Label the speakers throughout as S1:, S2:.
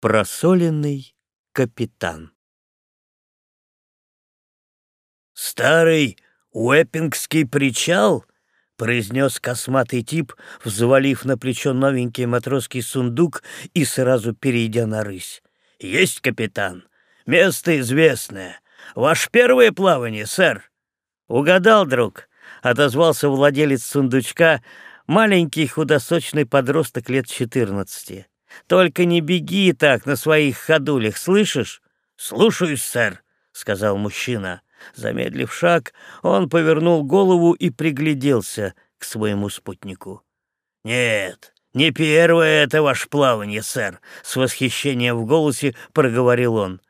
S1: Просоленный капитан.
S2: «Старый Уэппингский причал?» — произнес косматый тип, взвалив на плечо новенький матросский сундук и сразу перейдя на рысь. «Есть, капитан. Место известное. Ваше первое плавание, сэр?» «Угадал, друг», — отозвался владелец сундучка, маленький худосочный подросток лет четырнадцати. Только не беги так на своих ходулях, слышишь? Слушаюсь, сэр, сказал мужчина. Замедлив шаг, он повернул голову и пригляделся к своему спутнику. Нет, не первое это ваше плавание, сэр, с восхищением в голосе проговорил он.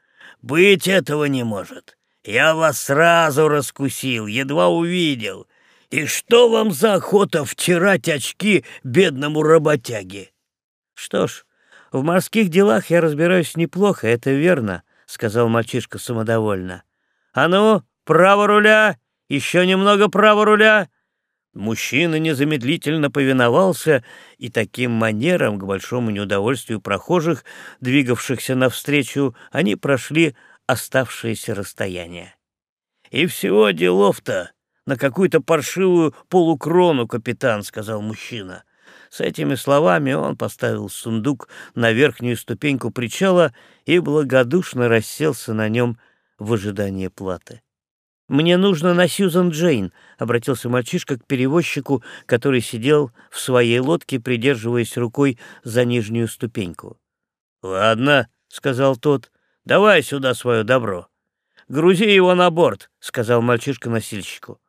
S2: Быть этого не может. Я вас сразу раскусил, едва увидел. И что вам за охота втирать очки бедному работяге? Что ж, в морских делах я разбираюсь неплохо, это верно, сказал мальчишка самодовольно. А ну, право руля, еще немного право руля. Мужчина незамедлительно повиновался, и таким манером, к большому неудовольствию прохожих, двигавшихся навстречу, они прошли оставшееся расстояние. «И всего делов-то на какую-то паршивую полукрону, капитан», — сказал мужчина. С этими словами он поставил сундук на верхнюю ступеньку причала и благодушно расселся на нем в ожидании платы. «Мне нужно на Сьюзан Джейн», — обратился мальчишка к перевозчику, который сидел в своей лодке, придерживаясь рукой за нижнюю ступеньку. «Ладно», — сказал тот, — «давай сюда свое добро». «Грузи его на борт», — сказал мальчишка носильщику.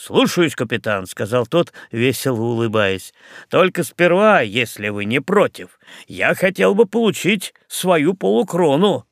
S2: «Слушаюсь, капитан», — сказал тот, весело улыбаясь. «Только сперва, если вы не против, я хотел бы получить свою полукрону».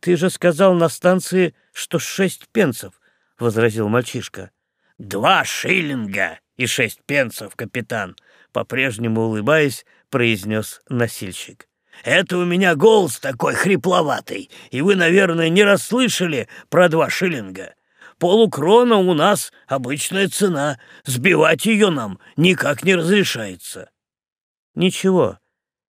S2: «Ты же сказал на станции, что шесть пенсов», — возразил мальчишка. «Два шиллинга и шесть пенсов, капитан», — по-прежнему улыбаясь, произнес носильщик. «Это у меня голос такой хрипловатый, и вы, наверное, не расслышали про два шиллинга». Полукрона у нас обычная цена. Сбивать ее нам никак не разрешается. — Ничего,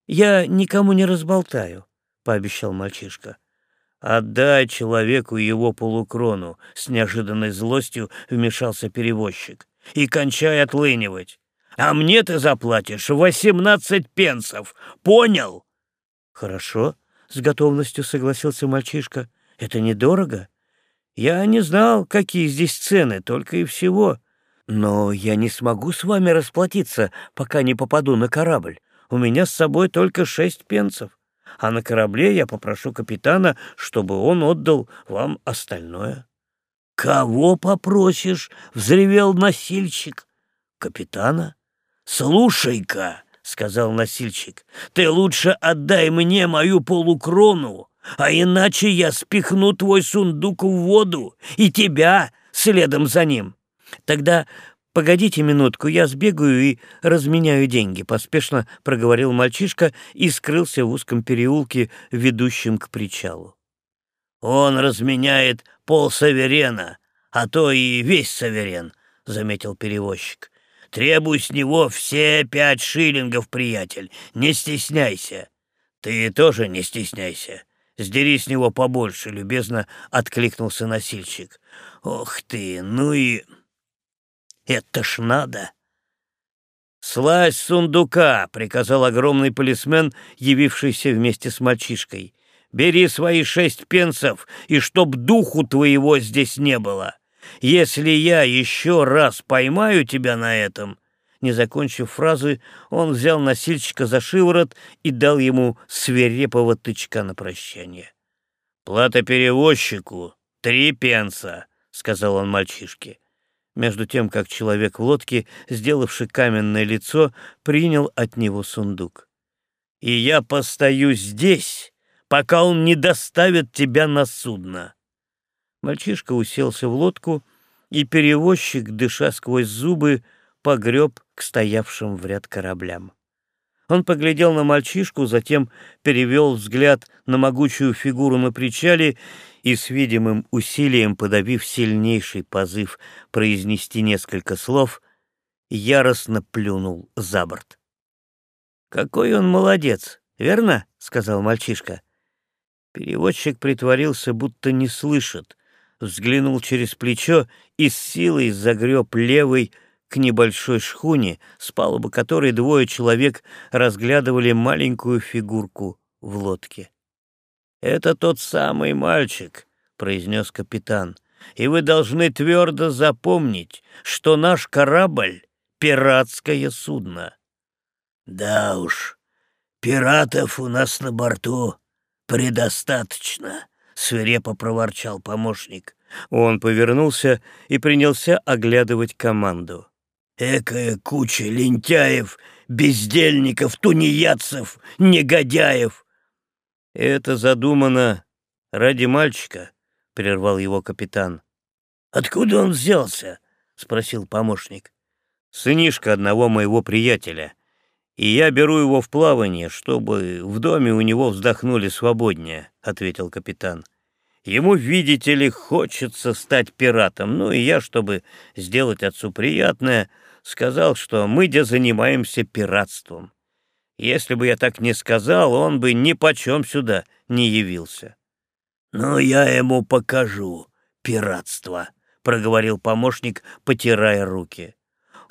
S2: я никому не разболтаю, — пообещал мальчишка. — Отдай человеку его полукрону, — с неожиданной злостью вмешался перевозчик. — И кончай отлынивать. А мне ты заплатишь восемнадцать пенсов, понял? — Хорошо, — с готовностью согласился мальчишка. — Это недорого. — я не знал, какие здесь цены, только и всего. Но я не смогу с вами расплатиться, пока не попаду на корабль. У меня с собой только шесть пенсов. А на корабле я попрошу капитана, чтобы он отдал вам остальное. — Кого попросишь? — взревел носильщик. — Капитана? — Слушай-ка, — сказал носильщик, — ты лучше отдай мне мою полукрону, а иначе я спихну твой сундук в воду и тебя следом за ним. Тогда погодите минутку, я сбегаю и разменяю деньги, поспешно проговорил мальчишка и скрылся в узком переулке, ведущем к причалу. Он разменяет пол саверена, а то и весь саверен, заметил перевозчик. Требуй с него все пять шиллингов, приятель, не стесняйся. Ты тоже не стесняйся. Сдери с него побольше, — любезно откликнулся носильщик. Ох ты, ну и... Это ж надо! «Слазь сундука!» — приказал огромный полисмен, явившийся вместе с мальчишкой. «Бери свои шесть пенсов, и чтоб духу твоего здесь не было. Если я еще раз поймаю тебя на этом, не закончив фразы, он взял носильщика за шиворот и дал ему свирепого тычка на прощание. «Плата перевозчику — три пенса», — сказал он мальчишке. Между тем, как человек в лодке, сделавший каменное лицо, принял от него сундук. «И я постою здесь, пока он не доставит тебя на судно». Мальчишка уселся в лодку, и перевозчик, дыша сквозь зубы, погреб к стоявшим в ряд кораблям. Он поглядел на мальчишку, затем перевел взгляд на могучую фигуру на причале и с видимым усилием, подавив сильнейший позыв произнести несколько слов, яростно плюнул за борт. «Какой он молодец, верно?» — сказал мальчишка. Переводчик притворился, будто не слышит, взглянул через плечо и с силой загреб левой к небольшой шхуне, с палубы которой двое человек разглядывали маленькую фигурку в лодке. «Это тот самый мальчик», — произнес капитан, — «и вы должны твердо запомнить, что наш корабль — пиратское судно».
S1: «Да уж, пиратов у нас на борту предостаточно», — свирепо проворчал помощник.
S2: Он повернулся и принялся оглядывать команду.
S1: «Экая куча лентяев, бездельников, тунеядцев, негодяев!»
S2: «Это задумано ради мальчика», — прервал его капитан.
S1: «Откуда он взялся?» — спросил помощник.
S2: «Сынишка одного моего приятеля и я беру его в плавание, чтобы в доме у него вздохнули свободнее», — ответил капитан. «Ему, видите ли, хочется стать пиратом, ну и я, чтобы сделать отцу приятное, сказал, что мы где занимаемся пиратством. Если бы я так не сказал, он бы ни почем сюда не явился».
S1: «Ну, я ему покажу пиратство», — проговорил помощник, потирая руки.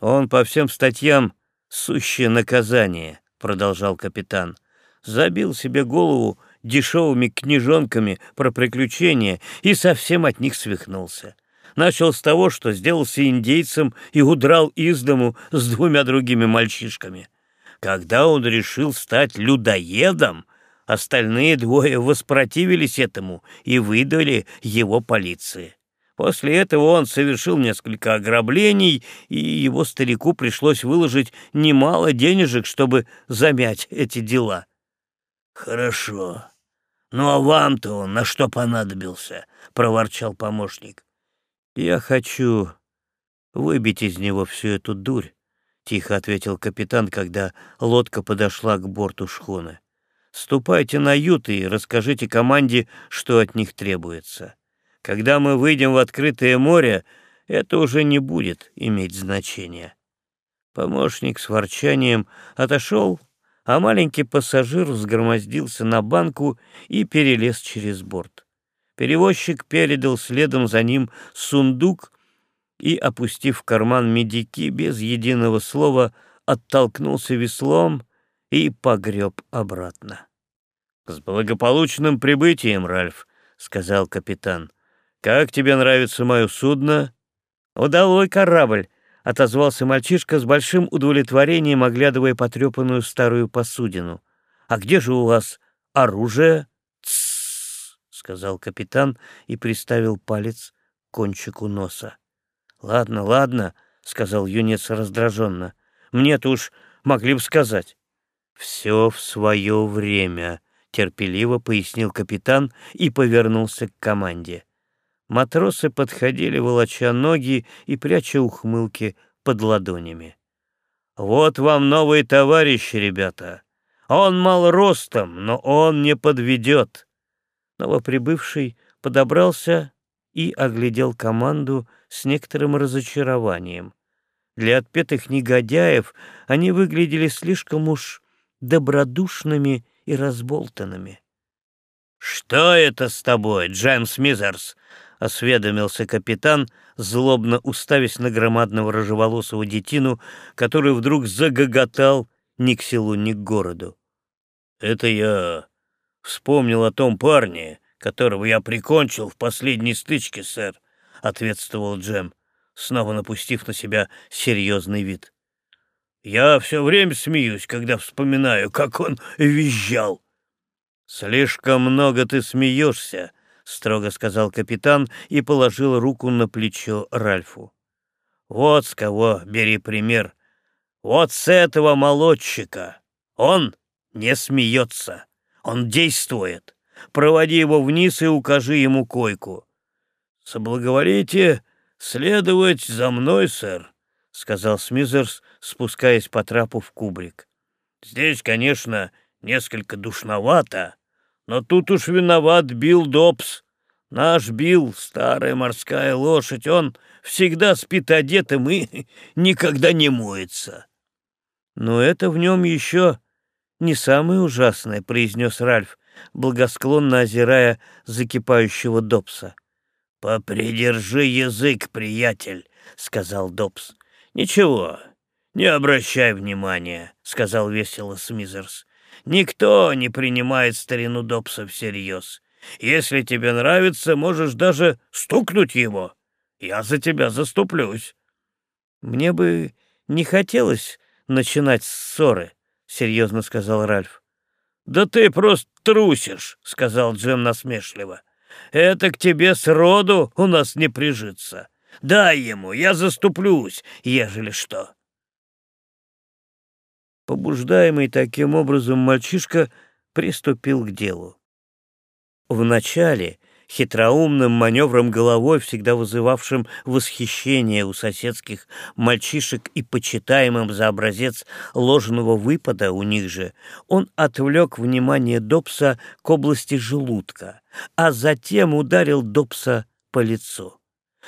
S2: Он по всем статьям «Сущее наказание», — продолжал капитан. «Забил себе голову дешевыми книжонками про приключения и совсем от них свихнулся. Начал с того, что сделался индейцем и удрал из дому с двумя другими мальчишками. Когда он решил стать людоедом, остальные двое воспротивились этому и выдали его полиции. После этого он совершил несколько ограблений, и его старику пришлось выложить немало денежек, чтобы замять эти дела.
S1: «Хорошо. Ну а вам-то он на что понадобился?» — проворчал помощник.
S2: «Я хочу выбить из него всю эту дурь», — тихо ответил капитан, когда лодка подошла к борту шхуны. «Ступайте на ют и расскажите команде, что от них требуется». Когда мы выйдем в открытое море, это уже не будет иметь значения. Помощник с ворчанием отошел, а маленький пассажир взгромоздился на банку и перелез через борт. Перевозчик передал следом за ним сундук и, опустив в карман медики, без единого слова оттолкнулся веслом и погреб обратно. — С благополучным прибытием, Ральф, — сказал капитан. «Как тебе нравится мое судно?» «Удалой корабль», — отозвался мальчишка с большим удовлетворением, оглядывая потрепанную старую посудину. «А где же у вас оружие?» Сказал капитан и приставил палец к кончику носа. «Ладно, ладно», — сказал юнец раздраженно. «Мне-то уж могли бы сказать». «Все в свое время», — терпеливо пояснил капитан и повернулся к команде. Матросы подходили, волоча ноги и пряча ухмылки под ладонями. «Вот вам новый товарищ, ребята. Он мал ростом, но он не подведет». Новоприбывший подобрался и оглядел команду с некоторым разочарованием. Для отпетых негодяев они выглядели слишком уж добродушными и разболтанными. «Что это с тобой, Джеймс Мизерс?» — осведомился капитан, злобно уставясь на громадного рыжеволосого детину, который вдруг загоготал ни к селу, ни к городу. «Это я вспомнил о том парне, которого я прикончил в последней стычке, сэр», — ответствовал Джем, снова напустив на себя серьезный вид. «Я все время смеюсь, когда вспоминаю, как он визжал». «Слишком много ты смеешься», — строго сказал капитан и положил руку на плечо Ральфу. «Вот с кого бери пример. Вот с этого молодчика. Он не смеется, он действует. Проводи его вниз и укажи ему койку». «Соблаговолите следовать за мной, сэр», — сказал Смизерс, спускаясь по трапу в кубрик. «Здесь, конечно, несколько душновато, но тут уж виноват Билл Добс. Наш Билл — старая морская лошадь, он всегда спит одетым и никогда не моется. — Но это в нем еще не самое ужасное, — произнес Ральф. благосклонно озирая закипающего Добса.
S1: «Попридержи язык, приятель», — сказал Добс. «Ничего, не обращай внимания», — сказал весело Смизерс. «Никто не принимает старину Добса всерьез. Если тебе нравится, можешь даже стукнуть его. Я за тебя заступлюсь».
S2: «Мне бы не хотелось начинать ссоры», — серьезно сказал Ральф.
S1: «Да ты просто трусишь», — сказал Джем насмешливо. «Это к тебе сроду у нас не прижиться. Дай ему, я заступлюсь, ежели что».
S2: Побуждаемый таким образом мальчишка приступил к делу. Вначале хитроумным маневром головой, всегда вызывавшим восхищение у соседских мальчишек и почитаемым за образец ложного выпада у них же, он отвлек внимание Добса к области желудка, а затем ударил Добса по лицу.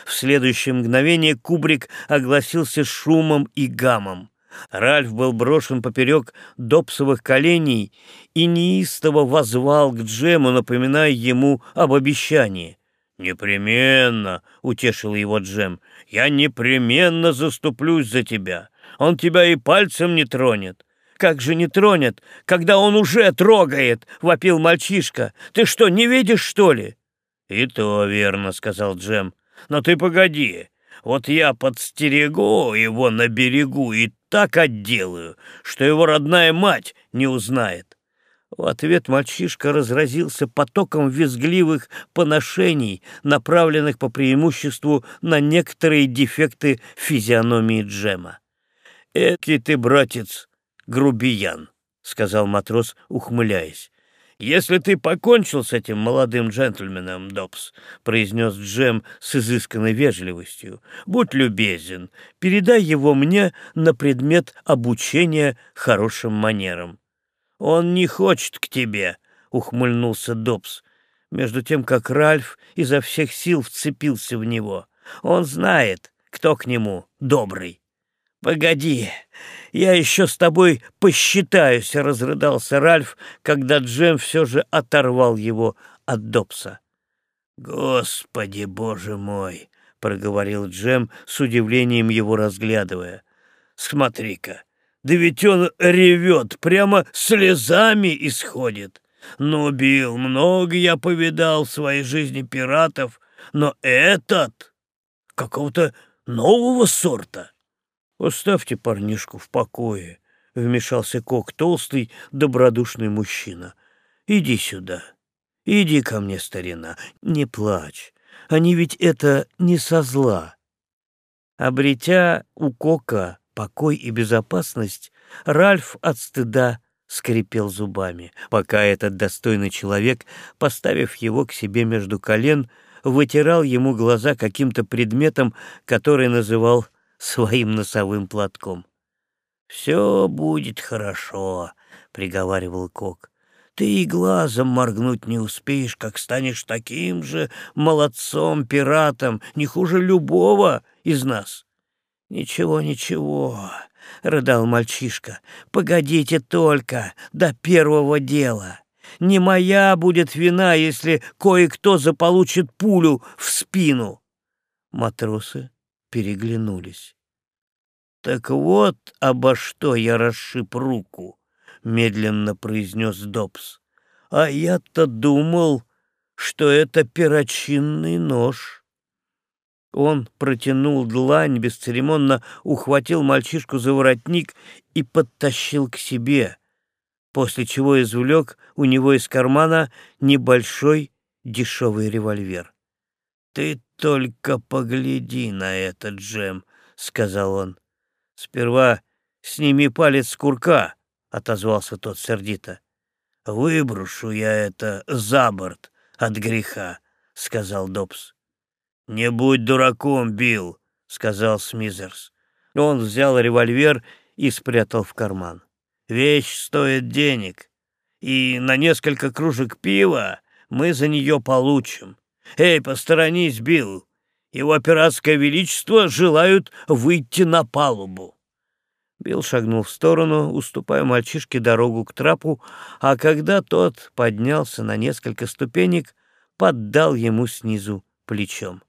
S2: В следующее мгновение кубрик огласился шумом и гамом. Ральф был брошен поперек допсовых коленей и неистово возвал к Джему, напоминая ему об обещании. «Непременно», — утешил его Джем, — «я непременно заступлюсь за тебя. Он тебя и пальцем не тронет». «Как же не тронет, когда он уже трогает?» — вопил мальчишка. «Ты что, не видишь, что ли?»
S1: «И то верно», — сказал Джем. «Но ты погоди, вот я подстерегу его на берегу и так отделаю, что его родная мать не узнает.
S2: В ответ мальчишка разразился потоком визгливых поношений, направленных по преимуществу на некоторые дефекты физиономии Джема.
S1: «Эки ты, братец, грубиян», — сказал матрос, ухмыляясь. «Если ты покончил с этим молодым джентльменом, Добс», — произнес Джем с изысканной вежливостью, — «будь любезен, передай его мне на предмет обучения хорошим манерам». «Он не хочет к тебе», — ухмыльнулся Добс, между тем как Ральф изо всех сил вцепился в него. «Он знает, кто к нему добрый». «Погоди, я еще с тобой посчитаюсь», — разрыдался Ральф, когда Джем все же оторвал его от Добса. «Господи, боже мой!» — проговорил Джем, с удивлением его разглядывая. «Смотри-ка, да ведь он ревет, прямо слезами исходит. Ну, Билл, много я повидал в своей жизни пиратов, но этот какого-то нового сорта».
S2: «Оставьте парнишку в покое», — вмешался Кок, толстый, добродушный мужчина. «Иди сюда. Иди ко мне, старина. Не плачь. Они ведь это не со зла». Обретя у Кока покой и безопасность, Ральф от стыда скрипел зубами, пока этот достойный человек, поставив его к себе между колен, вытирал ему глаза каким-то предметом, который называл своим носовым платком. «Все будет хорошо», — приговаривал Кок. «Ты и глазом моргнуть не успеешь, как станешь таким же молодцом-пиратом, не хуже любого из нас». «Ничего, ничего», — рыдал мальчишка, — «погодите только до первого дела. Не моя будет вина, если кое-кто заполучит пулю в спину». Матросы переглянулись. «Так вот, обо что я расшиб руку», — медленно произнес Добс. «А я-то думал, что это перочинный нож». Он протянул длань, бесцеремонно ухватил мальчишку за воротник и подтащил к себе, после чего извлек у него из кармана небольшой дешевый револьвер. «Ты только погляди на этот джем», — сказал он. «Сперва сними палец с курка», — отозвался тот сердито. «Выброшу я это за борт от греха», — сказал Добс. «Не будь дураком, Билл», — сказал Смизерс. Он взял револьвер и спрятал в карман. «Вещь стоит денег, и на несколько кружек пива мы за нее получим. «Эй, посторонись, Билл! Его пиратское величество желают выйти на палубу!»
S1: Билл шагнул в сторону, уступая мальчишке дорогу к трапу, а когда тот поднялся на несколько ступенек, поддал ему снизу плечом.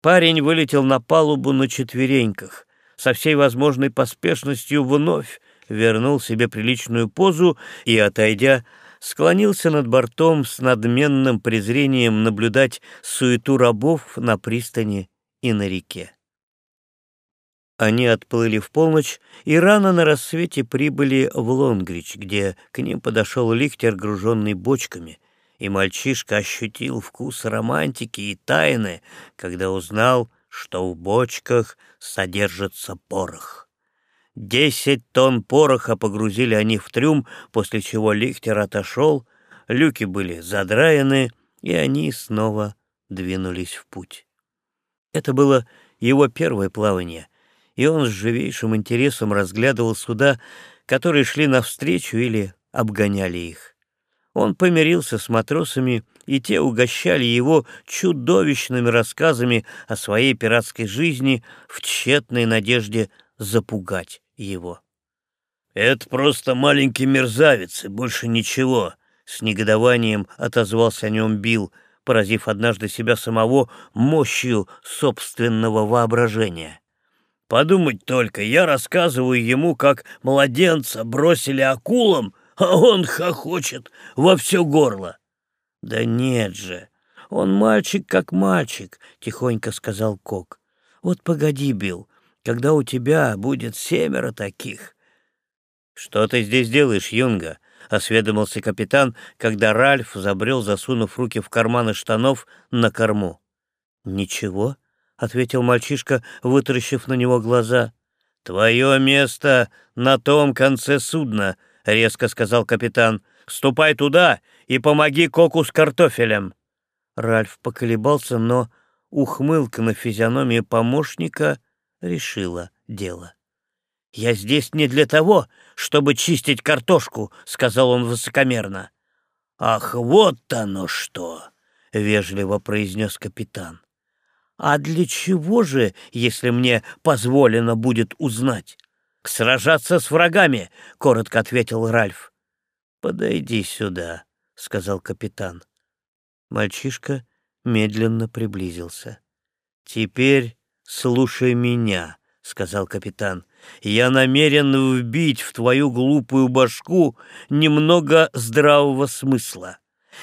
S1: Парень вылетел на палубу на четвереньках, со всей возможной поспешностью вновь вернул себе приличную позу и, отойдя, склонился над бортом с надменным презрением наблюдать суету рабов на пристани и на реке. Они отплыли в полночь и рано на рассвете прибыли в Лонгрич, где к ним подошел лихтер, груженный бочками, и мальчишка ощутил вкус романтики и тайны, когда узнал, что в бочках содержится порох. Десять тонн пороха погрузили они в трюм, после чего лихтер отошел, люки были задраены, и они снова двинулись в путь. Это было его первое плавание — и он с живейшим интересом разглядывал суда, которые шли навстречу или обгоняли их. Он помирился с матросами, и те угощали его чудовищными рассказами о своей пиратской жизни в тщетной надежде запугать его. «Это просто маленький мерзавец, и больше ничего», — с негодованием отозвался о нем Билл, поразив однажды себя самого мощью собственного воображения. Подумать только, я рассказываю ему, как младенца бросили акулам, а он хохочет во все горло. — Да нет же, он мальчик как мальчик, — тихонько сказал Кок. — Вот погоди, Билл, когда у тебя будет семеро таких. — Что ты здесь делаешь, Юнга? — осведомился капитан, когда Ральф забрел, засунув руки в карманы штанов на корму. — Ничего, — ответил мальчишка, вытаращив на него глаза. «Твое место на том конце судна», — резко сказал капитан. «Ступай туда и помоги Коку с картофелем». Ральф поколебался, но ухмылка на физиономии помощника решила дело. «Я здесь не для того, чтобы чистить картошку», — сказал он высокомерно. «Ах, вот оно что!» — вежливо произнес капитан. «А для чего же, если мне позволено будет узнать?» «Сражаться с врагами», — коротко ответил Ральф. «Подойди сюда», — сказал капитан. Мальчишка медленно приблизился. «Теперь слушай меня», — сказал капитан. «Я намерен вбить в твою глупую башку немного здравого смысла.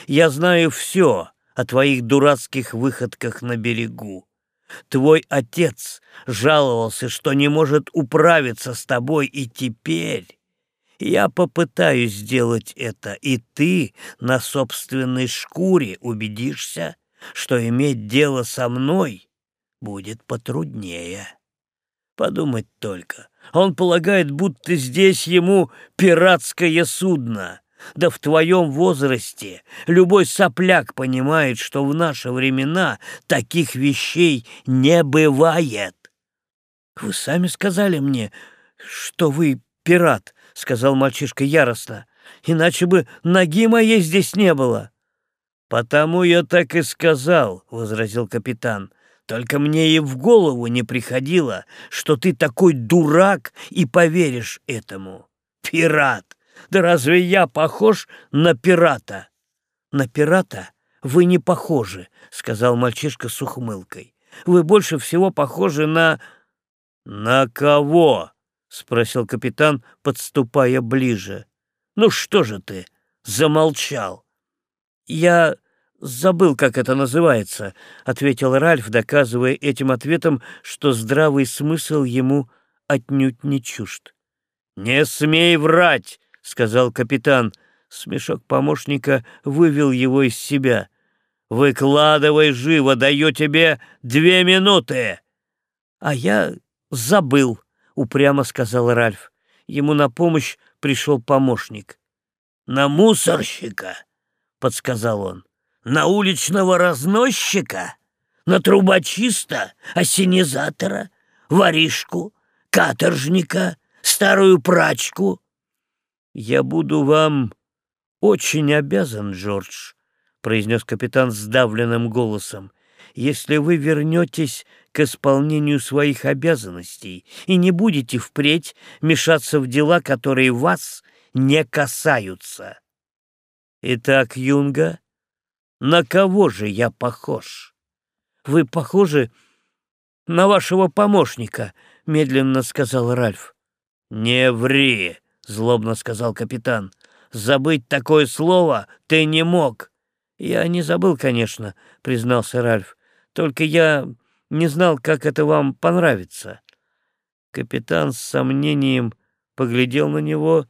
S1: Я знаю все, о твоих дурацких выходках на берегу. Твой отец жаловался, что не может управиться с тобой, и теперь я попытаюсь сделать это, и ты на собственной шкуре убедишься, что иметь дело со мной будет потруднее. Подумать только, он полагает, будто здесь ему пиратское судно — да в твоем возрасте любой сопляк понимает, что в наши времена таких вещей не бывает. — Вы сами сказали мне, что вы пират, — сказал мальчишка яростно, — иначе бы ноги моей здесь не было. — Потому я так и сказал, — возразил капитан. — Только мне и в голову не приходило, что ты такой дурак и поверишь этому. Пират! Да разве я похож на пирата? На пирата вы не похожи, сказал мальчишка с ухмылкой. Вы больше всего похожи на... На кого? спросил капитан, подступая ближе. Ну что же ты, замолчал? Я забыл, как это называется, ответил Ральф, доказывая этим ответом, что здравый смысл ему отнюдь не чужд. Не смей врать, — сказал капитан. Смешок помощника вывел его из себя. «Выкладывай живо, даю тебе две минуты!» «А я забыл», — упрямо сказал Ральф. Ему на помощь пришел помощник. «На мусорщика», — подсказал он. «На уличного разносчика? На трубочиста, осенизатора, воришку, каторжника, старую прачку?» «Я буду вам очень обязан, Джордж», — произнес капитан сдавленным голосом,
S2: если вы вернетесь к исполнению своих обязанностей и не будете впредь мешаться в дела, которые вас не касаются. Итак, Юнга, на кого же я похож? Вы похожи на вашего помощника, медленно сказал Ральф. Не ври, злобно сказал капитан. Забыть такое слово ты не мог. Я не забыл, конечно, признался Ральф. Только я не знал, как это вам понравится. Капитан с сомнением поглядел на него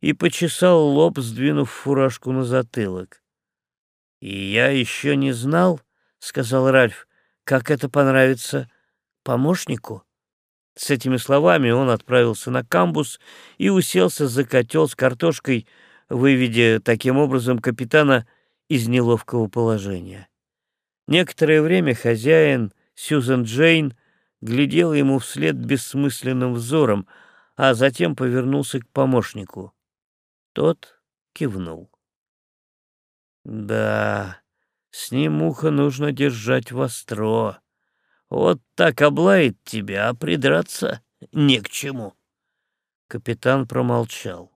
S2: и почесал лоб, сдвинув фуражку на затылок. «И я еще не знал, — сказал Ральф, — как это понравится помощнику». С этими словами он отправился на камбус и уселся за котел с картошкой, выведя таким образом капитана из неловкого положения. Некоторое время хозяин, Сьюзен Джейн, глядел ему вслед бессмысленным взором, а затем повернулся к помощнику. Тот кивнул. «Да, с ним ухо нужно держать востро. Вот так облает тебя, а придраться не к чему». Капитан промолчал.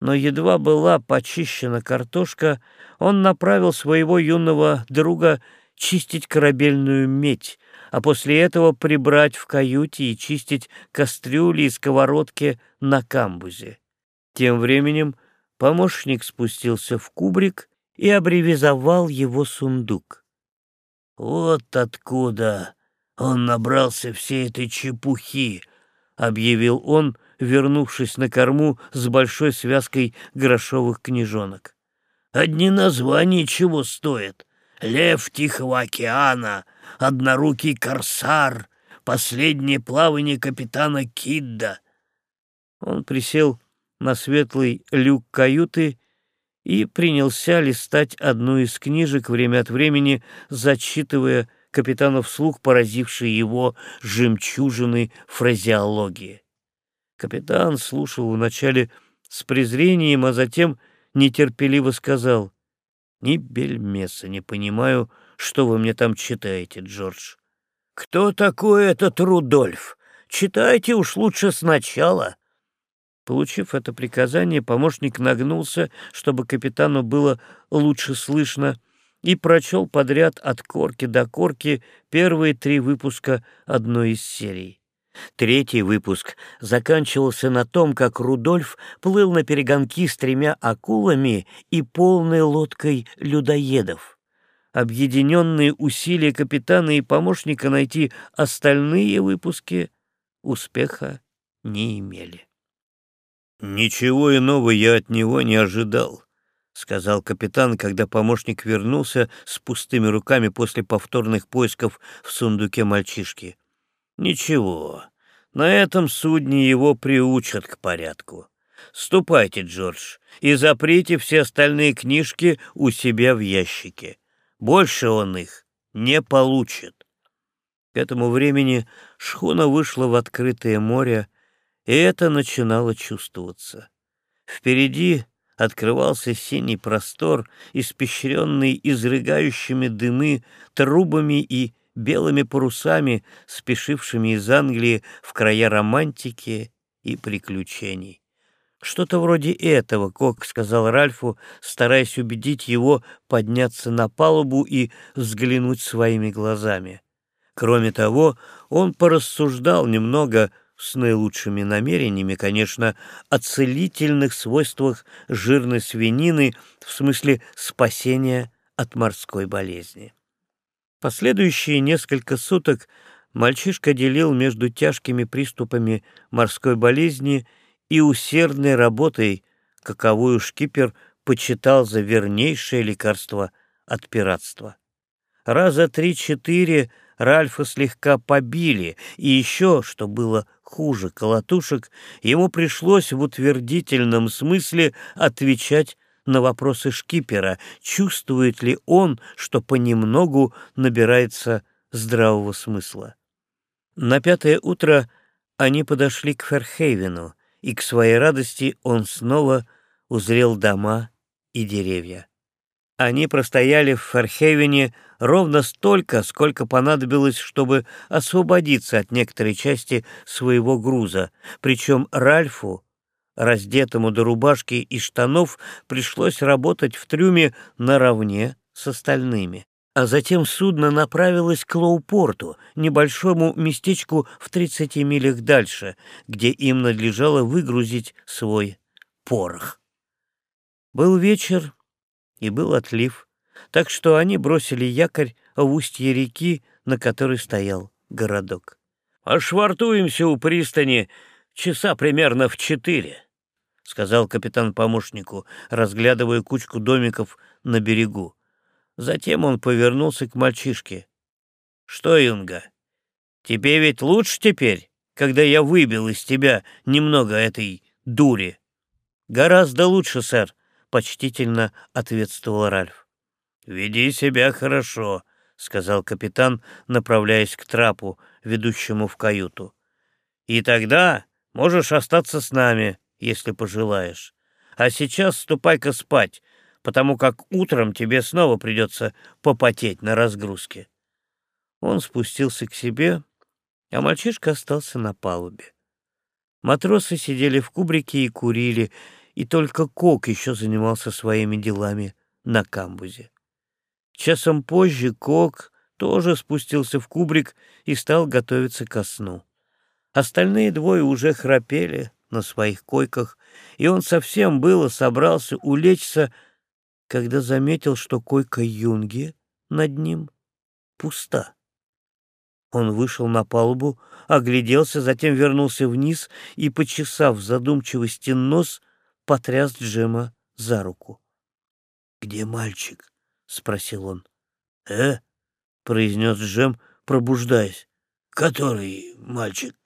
S2: Но едва была почищена картошка, он направил своего юного друга чистить корабельную медь, а после этого прибрать в каюте и чистить кастрюли и сковородки на камбузе. Тем временем помощник спустился в кубрик и обревизовал его сундук. «Вот откуда он набрался всей этой чепухи», — объявил он, вернувшись на корму с большой связкой грошовых книжонок. «Одни названия чего стоят? Лев Тихого океана, однорукий корсар, последнее плавание капитана Кидда». Он присел на светлый люк каюты и принялся листать одну из книжек, время от времени зачитывая капитану вслух поразившие его жемчужины фразеологии. Капитан слушал вначале с презрением, а затем нетерпеливо сказал, «Ни бельмеса не понимаю, что вы мне там читаете, Джордж». «Кто такой этот Рудольф? Читайте уж лучше сначала», Получив это приказание, помощник нагнулся, чтобы капитану было лучше слышно, и прочел подряд от корки до корки первые три выпуска одной из серий. Третий выпуск заканчивался на том, как Рудольф плыл на перегонки с тремя акулами и полной лодкой людоедов. Объединенные усилия капитана и помощника найти остальные выпуски успеха не имели.
S1: «Ничего иного я от него не ожидал», — сказал капитан, когда помощник вернулся с пустыми руками после повторных поисков в сундуке мальчишки. «Ничего, на этом судне его приучат к порядку. Ступайте, Джордж, и заприте все остальные книжки у себя в ящике. Больше он их не получит». К этому времени шхуна вышла в открытое море, и это начинало чувствоваться. Впереди открывался синий простор, испещренный изрыгающими дымы трубами и белыми парусами, спешившими из Англии в края романтики и приключений. Что-то вроде этого Кок сказал Ральфу, стараясь убедить его подняться на палубу и взглянуть своими глазами. Кроме того, он порассуждал немного с наилучшими намерениями, конечно, о целительных свойствах жирной свинины в смысле спасения от морской болезни. Последующие несколько суток мальчишка делил между тяжкими приступами морской болезни и усердной работой, каковую шкипер почитал за вернейшее лекарство от пиратства. Раза три-четыре Ральфа слегка побили, и еще, что было хуже колотушек, ему пришлось в утвердительном смысле отвечать на вопросы шкипера, чувствует ли он, что понемногу набирается здравого смысла. На пятое утро они подошли к Ферхейвену, и к своей радости он снова узрел дома и деревья.
S2: Они простояли в Ферхевене ровно столько, сколько понадобилось, чтобы освободиться от некоторой части своего груза. Причем Ральфу, раздетому до рубашки и штанов, пришлось работать в трюме наравне с остальными. А затем судно направилось к Лоупорту, небольшому местечку в 30 милях дальше, где им надлежало выгрузить свой порох. Был вечер и был отлив, так что они бросили якорь в устье реки, на которой стоял городок. «Ошвартуемся у пристани часа примерно в четыре», — сказал капитан помощнику, разглядывая кучку домиков на берегу. Затем он повернулся к мальчишке. «Что, Юнга, тебе ведь лучше теперь, когда я выбил из тебя немного этой дури?» «Гораздо лучше, сэр», — почтительно ответствовал Ральф. «Веди себя хорошо», — сказал капитан, направляясь к трапу, ведущему в каюту. «И тогда можешь остаться с нами, если пожелаешь. А сейчас ступай-ка спать, потому как утром тебе снова придется попотеть на разгрузке». Он спустился к себе, а мальчишка остался на палубе. Матросы сидели в кубрике и курили, и только Кок еще занимался своими делами на камбузе. Часом позже Кок тоже спустился в кубрик и стал готовиться ко сну. Остальные двое уже храпели на своих койках, и он совсем было собрался улечься, когда заметил, что койка Юнги над ним пуста. Он вышел на палубу, огляделся, затем вернулся вниз и, почесав в задумчивости нос, потряс Джема за руку. «Где мальчик?» — спросил он. «Э?» — произнес Джем, пробуждаясь. «Который мальчик?»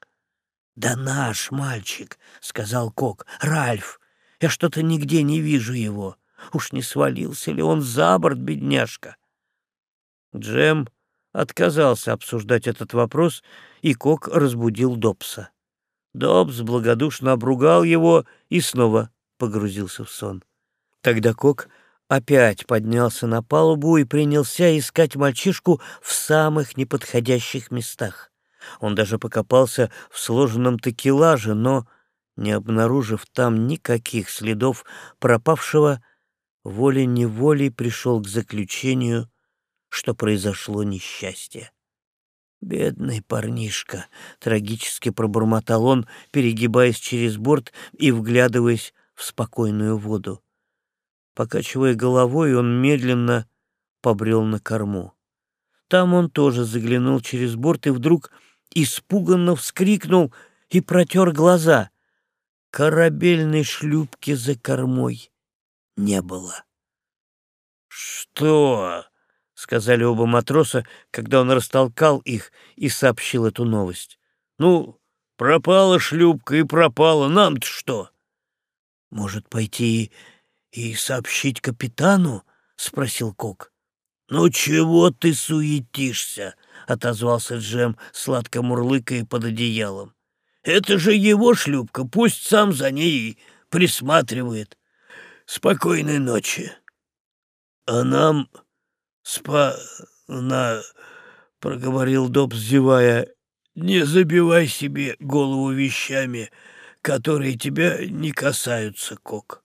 S2: «Да наш мальчик», — сказал Кок. «Ральф. Я что-то нигде не вижу его». Уж не свалился ли он за борт, бедняжка? Джем отказался обсуждать этот вопрос, и Кок разбудил Добса. Добс благодушно обругал его и снова погрузился в сон. Тогда Кок опять поднялся на палубу и принялся искать мальчишку в самых неподходящих местах. Он даже покопался в сложенном такелаже, но, не обнаружив там никаких следов пропавшего, волей-неволей пришел к заключению, что произошло несчастье. «Бедный парнишка!» — трагически пробормотал он, перегибаясь через борт и вглядываясь в спокойную воду. Покачивая головой, он медленно побрел на корму. Там он тоже заглянул через борт и вдруг испуганно вскрикнул и протер глаза. Корабельной шлюпки за кормой не было. «Что?» — сказали оба матроса, когда он растолкал их и сообщил эту новость. «Ну, пропала шлюпка и пропала. Нам-то что?» «Может, пойти и сообщить капитану?» — спросил Кок. «Ну чего ты суетишься?» — отозвался Джем, сладко мурлыкая под одеялом. «Это же его шлюпка, пусть сам за ней присматривает. Спокойной ночи. А нам спа... на... проговорил Доб, зевая. Не забивай себе голову вещами, которые тебя не касаются, Кок.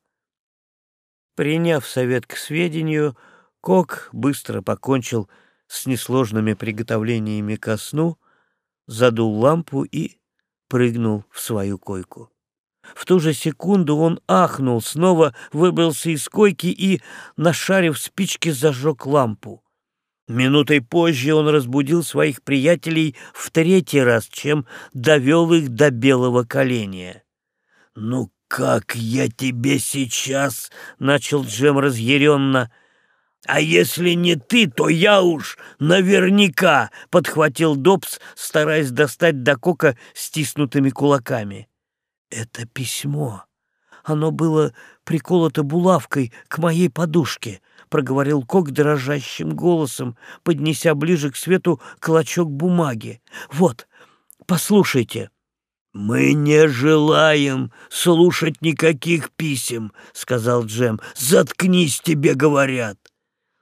S2: Приняв совет к сведению, Кок быстро покончил с несложными приготовлениями ко сну, задул лампу и прыгнул в свою койку. В ту же секунду он ахнул, снова выбрался из койки и, нашарив спички, зажег лампу. Минутой позже он разбудил своих приятелей в третий раз, чем довел их до белого коленя. «Ну как я тебе сейчас?» — начал Джем разъяренно. «А если не ты, то я уж наверняка!» — подхватил Добс, стараясь достать до кока стиснутыми кулаками. Это письмо. Оно было приколото булавкой к моей подушке, проговорил Кок дрожащим голосом, поднеся ближе к свету клочок бумаги. Вот, послушайте. «Мы не желаем слушать никаких писем», — сказал Джем. «Заткнись, тебе говорят».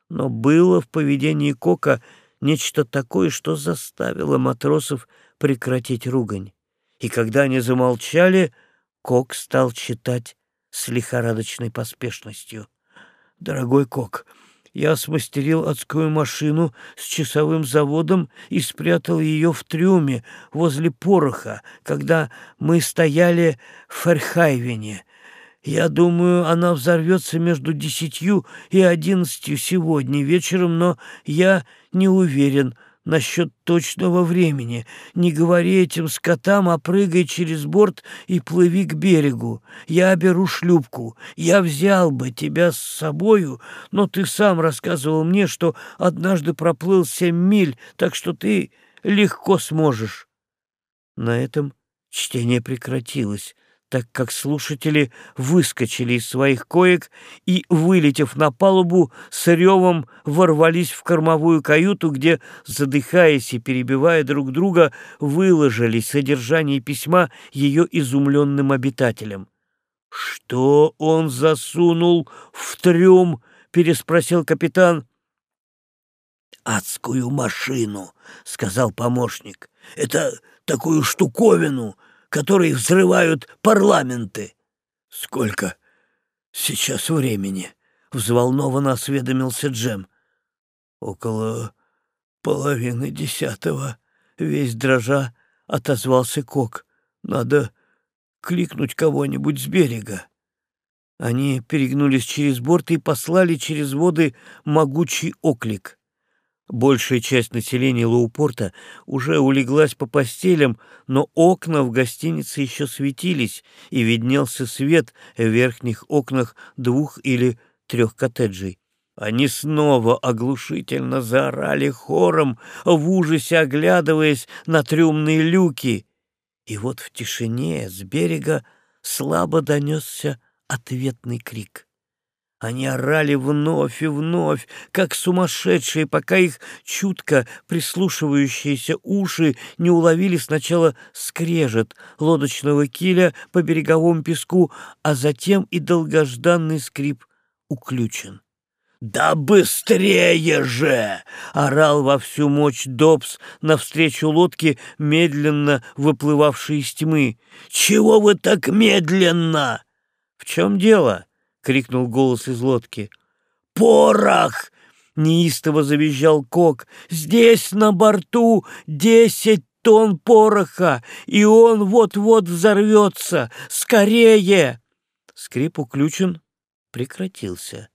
S2: Но было в поведении Кока нечто такое, что заставило матросов прекратить ругань. И когда они замолчали, Кок стал читать с лихорадочной поспешностью. «Дорогой Кок, я смастерил адскую машину с часовым заводом и спрятал ее в трюме возле пороха, когда мы стояли в Ферхайвене. Я думаю, она взорвется между десятью и одиннадцатью сегодня вечером, но я не уверен, насчет точного времени. Не говори этим скотам, а прыгай через борт и плыви к берегу. Я беру шлюпку. Я взял бы тебя с собою, но ты сам рассказывал мне, что однажды проплыл семь миль, так что ты легко сможешь. На этом чтение прекратилось так как слушатели выскочили из своих коек и, вылетев на палубу, с ревом ворвались в кормовую каюту, где, задыхаясь и перебивая друг друга, выложили содержание письма ее изумленным обитателям. «Что он засунул в трюм?» — переспросил капитан. «Адскую машину», — сказал помощник. «Это такую штуковину, которые взрывают парламенты. — Сколько сейчас времени? — взволнованно осведомился Джем. — Около половины десятого. Весь дрожа отозвался Кок. Надо кликнуть кого-нибудь с берега. Они перегнулись через борт и послали через воды могучий оклик. Большая часть населения Лоупорта уже улеглась по постелям, но окна в гостинице еще светились, и виднелся свет в верхних окнах двух или трех коттеджей. Они снова оглушительно заорали хором, в ужасе оглядываясь на трюмные люки. И вот в тишине с берега слабо донесся ответный крик. Они орали вновь и вновь, как сумасшедшие, пока их чутко прислушивающиеся уши не уловили сначала скрежет лодочного киля по береговому песку, а затем и долгожданный скрип уключен. «Да быстрее же!» — орал во всю мощь Добс навстречу лодке, медленно выплывавшей из тьмы. «Чего вы так медленно?» «В чем дело?» — крикнул голос из лодки. «Порох!» — неистово завизжал Кок. «Здесь на борту десять тонн пороха, и он вот-вот взорвется! Скорее!» Скрип уключен прекратился.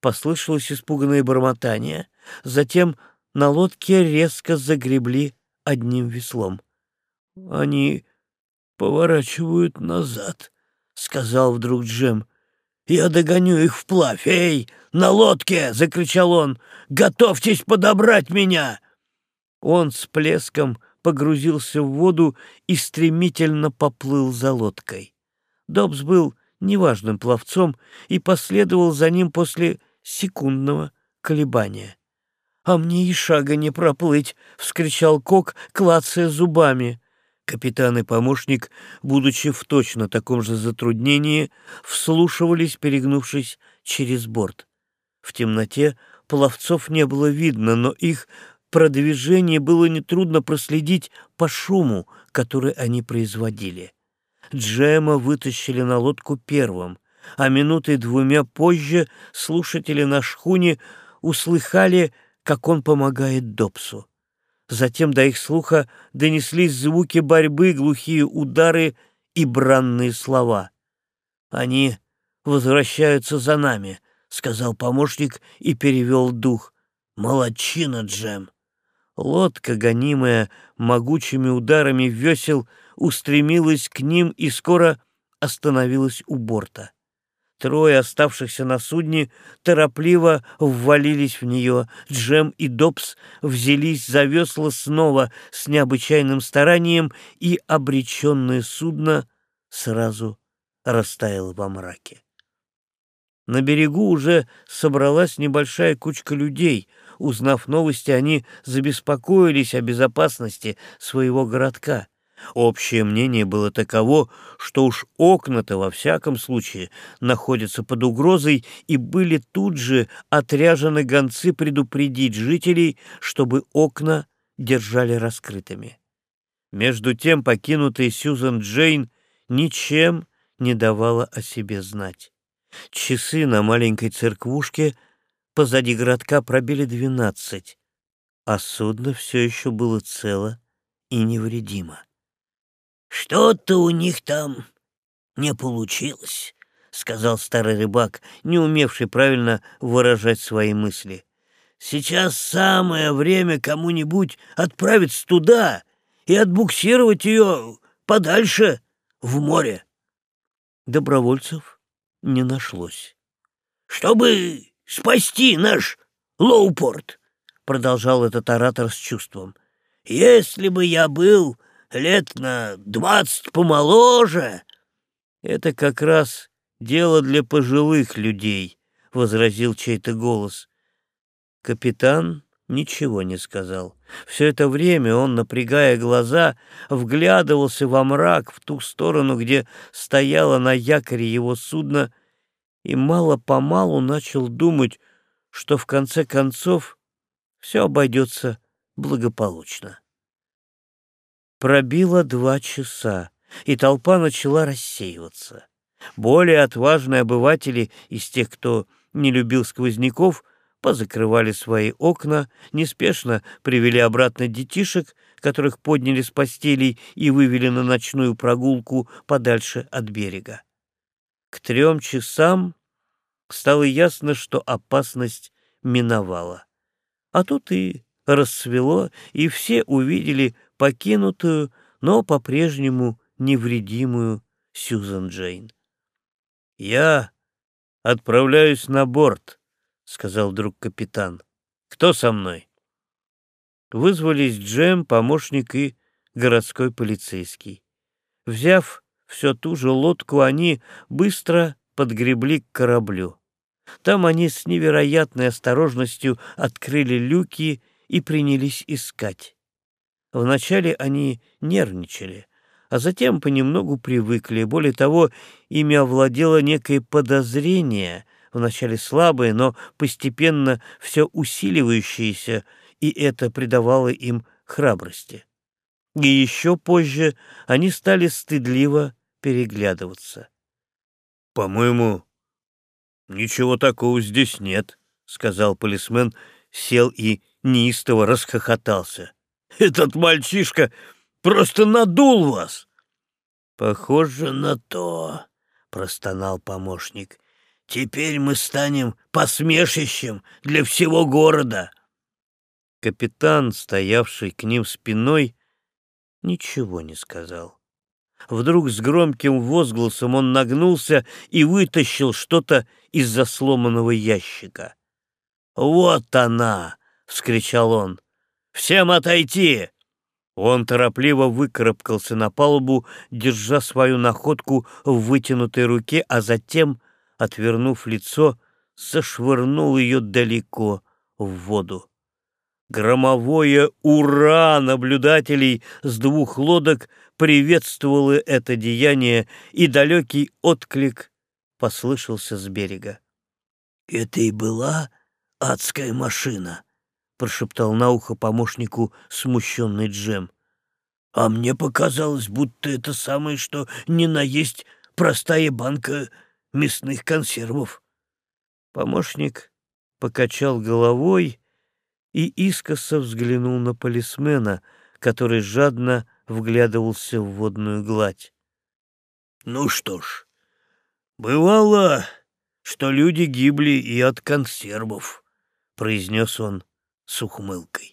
S2: Послышалось испуганное бормотание. Затем на лодке резко загребли одним веслом. «Они поворачивают назад», — сказал вдруг Джем. Я догоню их вплавь. Эй, на лодке!» — закричал он. «Готовьтесь подобрать меня!» Он с плеском погрузился в воду и стремительно поплыл за лодкой. Добс был неважным пловцом и последовал за ним после секундного колебания. «А мне и шага не проплыть!» — вскричал Кок, клацая зубами. Капитан и помощник, будучи в точно таком же затруднении, вслушивались, перегнувшись через борт. В темноте пловцов не было видно, но их продвижение было нетрудно проследить по шуму, который они производили. Джема вытащили на лодку первым, а минутой двумя позже слушатели на шхуне услыхали, как он помогает Добсу. Затем до их слуха донеслись звуки борьбы, глухие удары и бранные слова. «Они возвращаются за нами», — сказал помощник и перевел дух. «Молодчина, Джем!» Лодка, гонимая могучими ударами весел, устремилась к ним и скоро остановилась у борта. Трое оставшихся на судне торопливо ввалились в нее. Джем и Добс взялись за весла снова с необычайным старанием, и обреченное судно сразу растаяло во мраке. На берегу уже собралась небольшая кучка людей. Узнав новости, они забеспокоились о безопасности своего городка.
S1: Общее мнение было таково, что уж окна-то во всяком случае находятся под угрозой, и были тут же отряжены гонцы предупредить жителей, чтобы окна держали раскрытыми. Между тем покинутая Сьюзан Джейн ничем не давала о себе знать. Часы на маленькой церквушке позади городка пробили двенадцать, а судно все еще было цело и невредимо.
S2: «Что-то у них там не получилось», — сказал старый рыбак, не умевший правильно выражать свои мысли. «Сейчас самое время кому-нибудь отправиться туда и отбуксировать ее подальше в море».
S1: Добровольцев не нашлось.
S2: «Чтобы спасти наш Лоупорт», — продолжал этот оратор с чувством, — «если бы я был лет на двадцать помоложе.
S1: — Это как раз дело для пожилых людей, — возразил чей-то голос. Капитан ничего не сказал. Все это время он, напрягая глаза, вглядывался во мрак в ту сторону, где стояло на якоре его судно, и мало-помалу начал думать, что в конце концов все обойдется благополучно. Пробило два часа, и толпа начала рассеиваться. Более отважные обыватели из тех, кто не любил сквозняков, позакрывали свои окна, неспешно привели обратно детишек, которых подняли с постелей и вывели на ночную прогулку подальше от берега. К трем часам стало ясно, что опасность миновала. А тут и рассвело, и все увидели покинутую, но по-прежнему невредимую Сьюзан Джейн. «Я отправляюсь на борт», — сказал друг капитан. «Кто со мной?» Вызвались Джем, помощник и городской полицейский. Взяв всю ту же лодку, они быстро подгребли к кораблю. Там они с невероятной осторожностью открыли люки и принялись искать. Вначале они нервничали, а затем понемногу привыкли. Более того, ими овладело некое подозрение, вначале слабое, но постепенно все усиливающееся, и это придавало им храбрости. И еще позже они стали стыдливо переглядываться. «По-моему, ничего такого здесь нет», — сказал полисмен, сел и неистово расхохотался. Этот мальчишка просто надул вас.
S2: Похоже на то, простонал помощник. Теперь мы станем посмешищем для всего города.
S1: Капитан, стоявший к ним спиной, ничего не сказал. Вдруг с громким возгласом он нагнулся и вытащил что-то из-за сломанного ящика.
S2: «Вот она!» — вскричал он. Всем отойти!»
S1: Он торопливо выкарабкался на палубу, держа свою находку в вытянутой руке, а затем, отвернув лицо, зашвырнул ее далеко в воду. Громовое «Ура!» наблюдателей с двух лодок приветствовало это деяние, и далекий отклик послышался с берега.
S2: «Это и была адская машина», прошептал на ухо помощнику смущенный Джем. «А мне показалось, будто это самое, что не наесть простая банка мясных консервов».
S1: Помощник покачал головой и искоса взглянул на полисмена, который жадно вглядывался в водную гладь.
S2: «Ну что ж, бывало, что люди гибли и от консервов», — произнес он с ухмылкой.